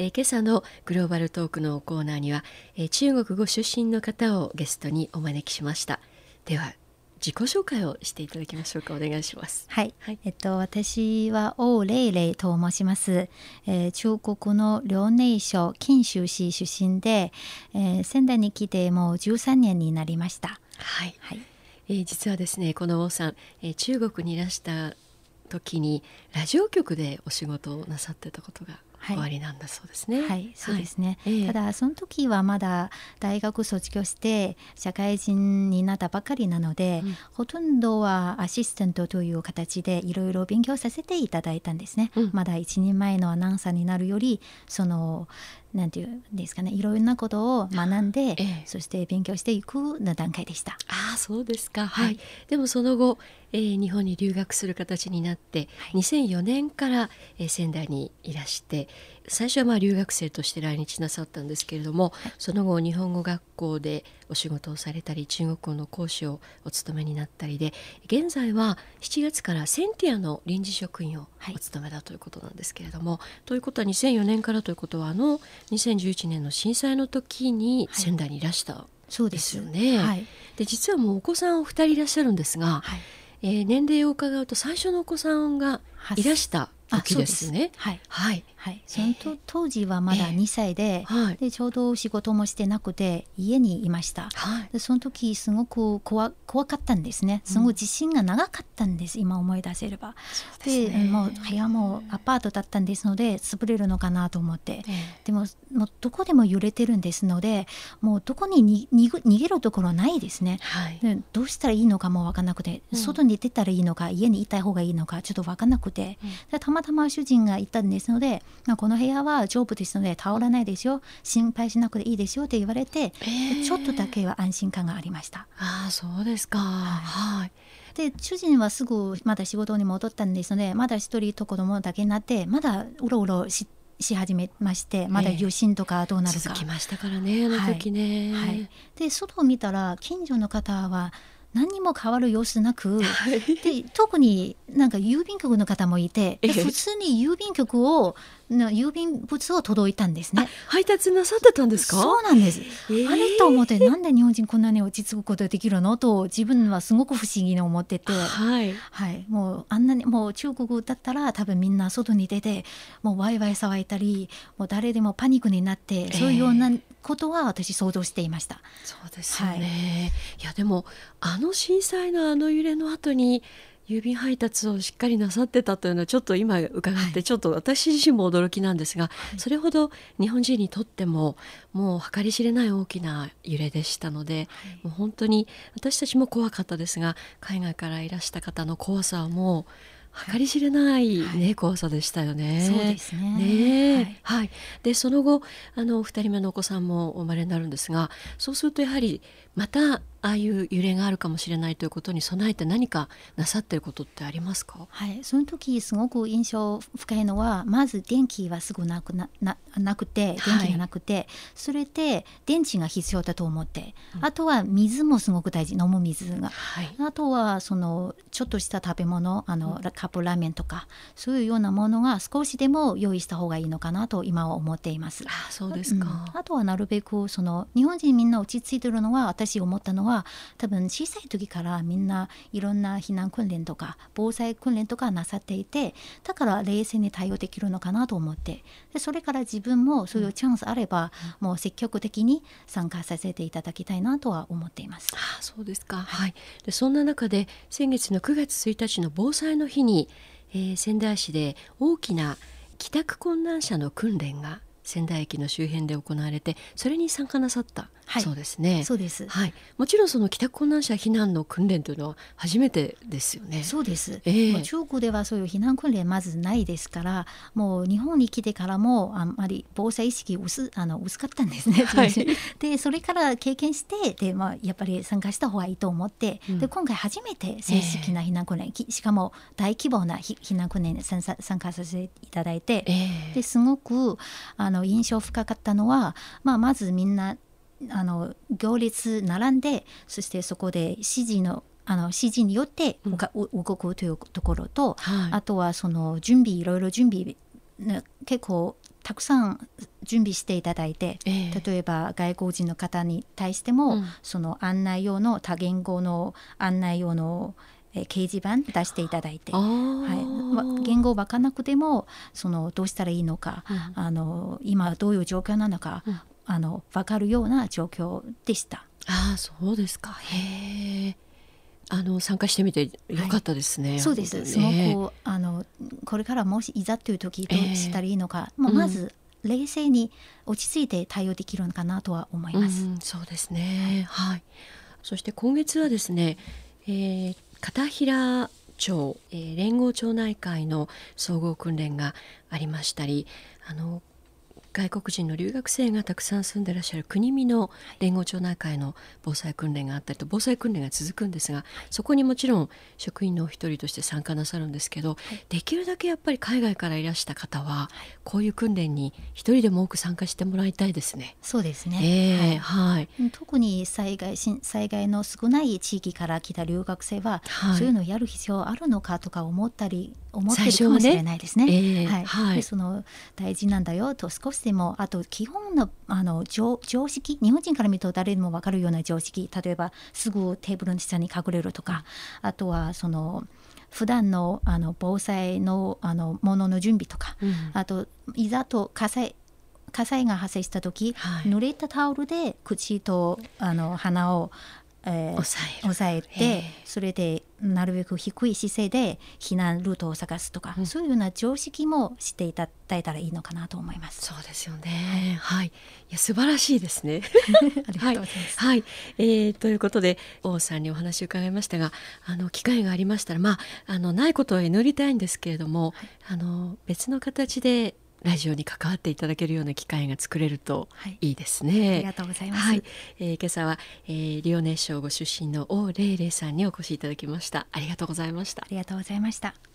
えー、今朝のグローバルトークのコーナーには、えー、中国語出身の方をゲストにお招きしました。では自己紹介をしていただきましょうか。お願いします。はい、はい、えっと私は王玲玲と申します、えー、中国の遼寧省金州市出身で、えー、仙台に来てもう13年になりました。はい、はい。えー、実はですねこの王さん、えー、中国にいらした時にラジオ局でお仕事をなさってたことが終わりなんだそうですね。はい、そうですね。はい、ただその時はまだ大学卒業して社会人になったばかりなので、うん、ほとんどはアシスタントという形でいろいろ勉強させていただいたんですね。うん、まだ一人前のアナウンサーになるよりそのなんていうんですかねいろんなことを学んで、ええ、そして勉強していくの段階でした。あそうですか、はい、はい、でもその後、えー、日本に留学する形になって、はい、2004年から、えー、仙台にいらして最初はまあ留学生として来日なさったんですけれども、はい、その後日本語学校でお仕事をされたり中国語の講師をお務めになったりで現在は7月からセンティアの臨時職員をお務めだということなんですけれども、ということは2004年からということはあの2011年の震災の時に仙台にいらした、そうです。よね。はい、で実はもうお子さんお二人いらっしゃるんですが、はい、えー、年齢を伺うと最初のお子さんがいらした時ですね。はい、はいはい、そのと当時はまだ2歳でえーはい、でちょうど仕事もしてなくて家にいました、はい、でその時すごく怖怖かったんですね。すごい地震が長かったんです、うん、今思い出せれば。で、ね、もう部屋もアパートだったんですので潰れるのかなと思って、えー、でももうどこでも揺れてるんですのでもうどこにに逃げるところないですね、はい、でどうしたらいいのかも分からなくて、うん、外に出たらいいのか家にいた方がいいのかちょっと分からなくて、うん、でたまたま主人がいたんですのでまあ、この部屋は丈夫ですので倒らないですよ。心配しなくていいですよ。って言われて、えー、ちょっとだけは安心感がありました。あそうですか、はい、で主人はすぐまだ仕事に戻ったんですのでまだ一人と子供だけになってまだうろうろしし始めましてまだ余震とかどうなるか、えー、きましたからねあの時ね、はい、はい、で外を見たら近所の方は何にも変わる様子なく、はい、で特になんか郵便局の方もいて普通に郵便局を郵便物を届いたんですね。配達なさってたんですか？そうなんです、え。ー、あれと思ってなんで日本人こんなに落ち着くことができるの？と自分はすごく不思議に思ってて、はい、はい、もうあんなにもう中国だったら多分みんな外に出てもうワイワイ騒いだりもう誰でもパニックになって、そういうようなことは私想像していました。そうですよね、はい、いやでもあの震災のあの揺れの後に郵便配達をしっかりなさってたというのはちょっと今伺ってちょっと私自身も驚きなんですが、はい、それほど日本人にとってももう計り知れない大きな揺れでしたので、はい、もう本当に私たちも怖かったですが海外からいらした方の怖さはもう計り知れないね、はい、怖さでしたよね。そうですね。ねはい、はい、でその後あの二人目のお子さんもお生まれになるんですが、そうするとやはりまたああいう揺れがあるかもしれないということに備えて何かなさっていることってありますか？はい。その時すごく印象深いのはまず電気はすぐなくなななくて電気がなくて、はい、それで電池が必要だと思って、うん、あとは水もすごく大事。飲む水が、はい、あとはそのちょっとした食べ物あの、うん、カップラーメンとかそういうようなものが少しでも用意した方がいいのかなと今は思っています。あそうですか、うん、あとはなるべくその日本人みんな落ち着いてるのは私思ったのは多分小さい時からみんないろんな避難訓練とか防災訓練とかなさっていてだから冷静に対応できるのかなと思ってでそれから自分もそういうチャンスあれば、うん、もう積極的に参加させていただきたいなとは思っています。あそうですか、はい、でそんな中で先月の9月1日の防災の日に、えー、仙台市で大きな帰宅困難者の訓練が仙台駅の周辺で行われてそれに参加なさったはい、そうですね。そうです。はい。もちろんその帰宅困難者避難の訓練というのは初めてですよね。そうです。えー、中国ではそういう避難訓練まずないですから、もう日本に来てからもあんまり防災意識薄あの薄かったんですね。はい、でそれから経験してでまあやっぱり参加した方がいいと思って、うん、で今回初めて正式な避難訓練、えー、しかも大規模な避難訓練に参加させていただいて、えー、ですごくあの印象深かったのは、まあまずみんなあの行列並んでそしてそこで指示のあの指示によって動くというところと、はい、あとはその準備いろいろ準備、ね、結構たくさん準備していただいて、えー、例えば外国人の方に対しても、うん、その案内用の多言語の案内用のえ掲示板出していただいて、はい、言語分からなくてもそのどうしたらいいのか、うん、あの今どういう状況なのか、うん、あの分かるような状況でした。あそうですかへえ。あの参加してみてよかったですね。はい、そうです。すごくあのこれからもしいざという時どうしたらいいのか、えー、まず冷静に落ち着いて対応できるのかなとは思います。うん、そうですね。はい。そして今月はですね、えー、片平町、えー、連合町内会の総合訓練がありましたり、あの外国人の留学生がたくさん住んでらっしゃる国見の連合町内会の防災訓練があったりと防災訓練が続くんですがそこにもちろん職員のお一人として参加なさるんですけど、できるだけやっぱり海外からいらした方はこういう訓練に一人でも多く参加してもらいたいですね。そうですね、えー、はい、特に災害災害の少ない地域から来た留学生は、はい、そういうのをやる必要あるのかとか思ったり思ってるかもしれないですね。ね。えー、はい、はい、その大事なんだよと少しでもあと基本のあの常常識日本人から見ると誰でも分かるような常識。例えばすぐテーブルの下に隠れるとか、うん、あとはその普段のあの防災のあのものの準備とか、うん、あといざと火災火災が発生した時、はい、濡れたタオルで口とあの鼻をえー、抑えてそれでなるべく低い姿勢で避難ルートを探すとか、うん、そういうような常識もしていただいたらいいのかなと思います。そうですよね。はい、いや素晴らしいですね。ありがとうございます。はい、はい、えー、ということで王さんにお話を伺いましたが、あの機会がありましたら、まああのないことを祈りたいんですけれども、はい、あの別の形でラジオに関わっていただけるような機会が作れるといいですね。はい、ありがとうございます。はい、えー、今朝は、えー、リオネ省ご出身の王レイレイさんにお越しいただきました。ありがとうございました。ありがとうございました。